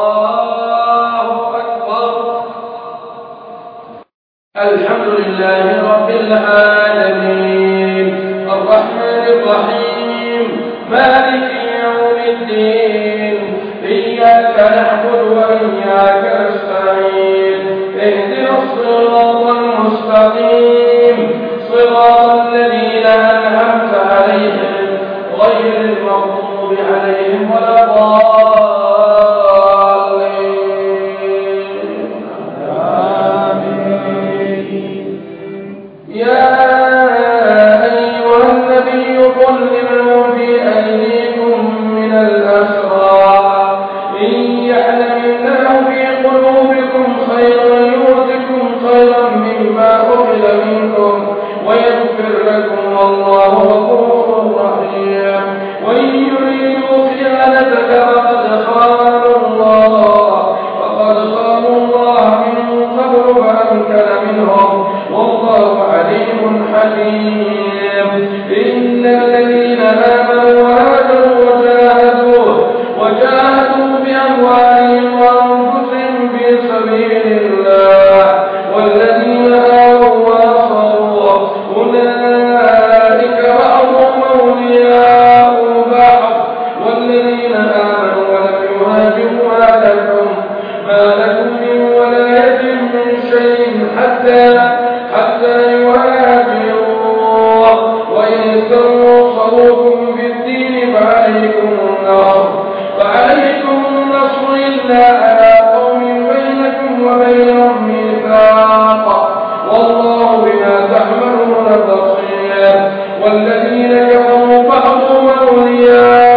الله أكبر. الحمد لله رب العالمين. الرحمن الرحيم. مالك يوم الدين. إياك نعبد وإياك نستعين. اهدنا الصراط المستقيم. الذين أنعمت عليهم غير المغضوب عليهم إن عليكم النار وعليكم النصر إلا على قوم بينكم وبينهم ميثاق. والله بما تحملون بصير. والذين كفروا بعضهم أولياء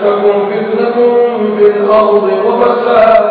تكن فتنة. في الأرض وفساد